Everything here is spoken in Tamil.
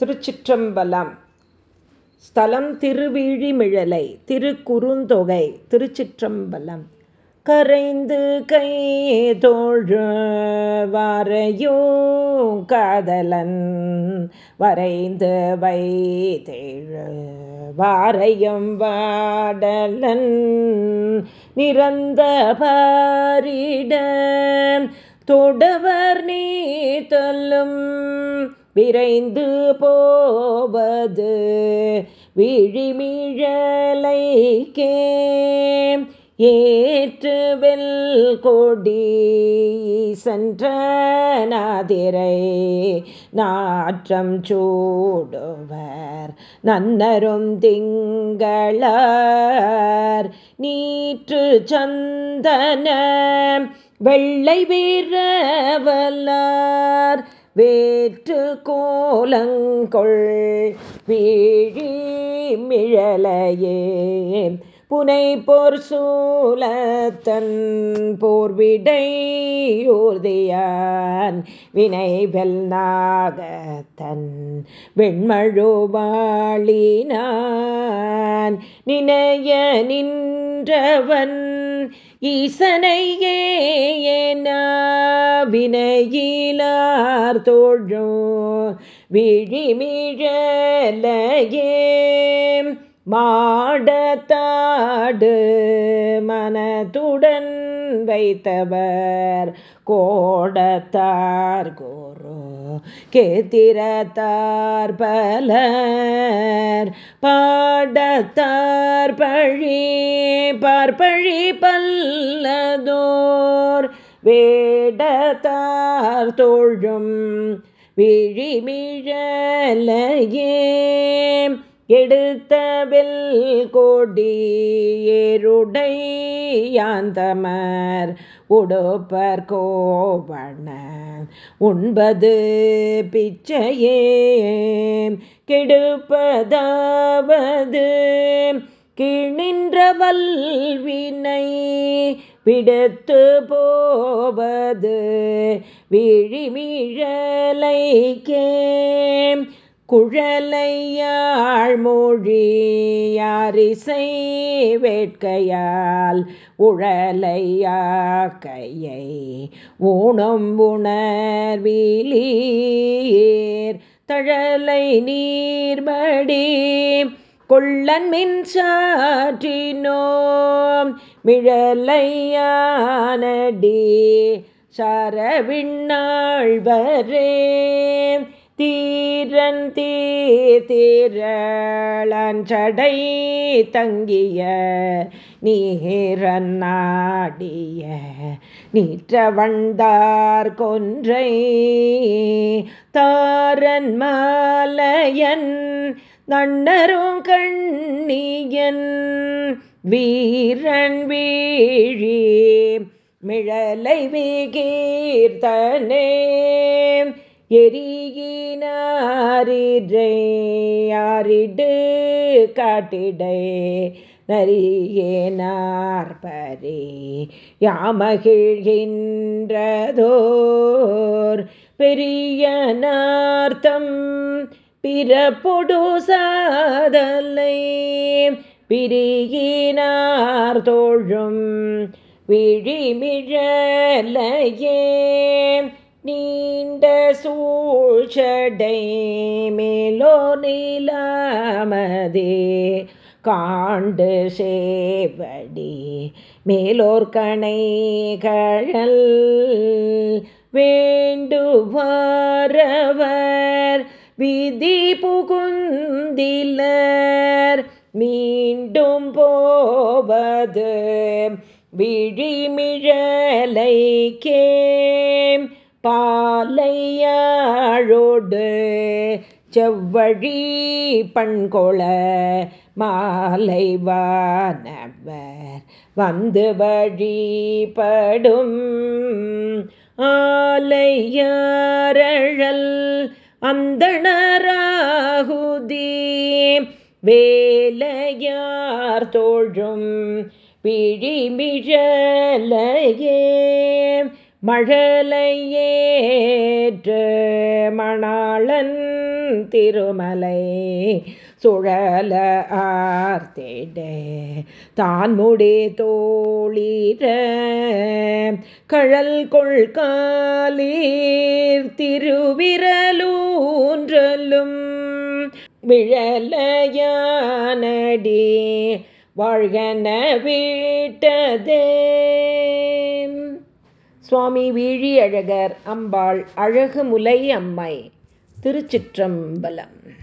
திருச்சிற்றம்பலம். ஸ்தலம் திருவிழிமிழலை திருக்குறுந்தொகை திருச்சிற்றம்பலம். கரைந்து கை தோழு வாரையோ காதலன் வரைந்து வைத்தேழு வாரையும் வாடலன். நிறந்த பாரிட தொடவர் நீ தொல்லும் விரைந்து போவது விழிமிழலைக்கே ஏற்றுவெல் கொடி சென்றநாதிரை நாற்றம் சூடுவர் நன்னரும் திங்களார். நீற்று சந்தன வெள்ளை வீரவல்லார் வேற்று கோலங்கொள் வீழி மிழலையே. புனை போர் சூலத்தன் போர்விடை ஊர்தியான் வினை வெல்நாகத்தன் வெண்மழுவாளினான் நினைய நின்றவன் ஈசனையே வினையிலார் தோழும் விழிமிழலையே மாடத்தாடு மனத்துடன் வைத்தவர் கோடத்தார் கோ கேத்திரத்தார் பலர் பாடத்தார் பழி பார்பழி பல்லதோர் வேடத்தார் தோழும் விழிமிழலையே எடுத்தவில் யாந்தமர் உடுப்பர் கோவண உண்பது பிச்சையே கெடுப்பதாவது. கிணின்ற வல்வினை விடுத்து போவது விழிமிழலைக்கே குழலையாள் மொழி யாரிசை வேட்கையால் உழலையாக்கையை ஊனம் உணர்வீலீர் தழலை நீர்மடி கொள்ளன் மின்சாற்றினோம் மிழலையானடி சரவிண்ணாழ்வரே தீரன் தீரளஞ்சடை தங்கிய நீரன் நாடிய நீற்ற கொன்றை தாரன் மாலையன் நன்னரும் கண்ணியன் வீரன் வீழி மிழலை வீகீர்த்தனே எரியினாரிடு காட்டிடை. நரியேனார்பரி யாமகிழ்கின்றதோர். பெரியனார்த்தம் பிறப்பொடு சாதலை பிரியினார் தோழும் விழிமிழலையே. நீண்ட சூழ்ச்சடை மேலோ நீலாமதே காண்டு சேவடி மேலோர்கணை கழல் வேண்டுவாரவர் விதி புகுந்திலர் மீண்டும் போவது விழிமிழலைக்கே. பாலையாழோடு செவ்வழி பண்கொள மாலைவானவர் வந்து வழிபடும் ஆலையாரழல் அந்தணராகுதி வேலையார் தோழும் பிழிமிழலையே மழலையேற்று மணாளன் திருமலை சுழல ஆர்த்திடே தான் முடி தோழிர கழல் கொள்காலீர் திருவிரலூன்றலும் விழலையானடி. வாழ்கன வீட்டதே சுவாமி வீழியழகர் அம்பாள் அழகு முலை அம்மை திருச்சிற்றம்பலம்.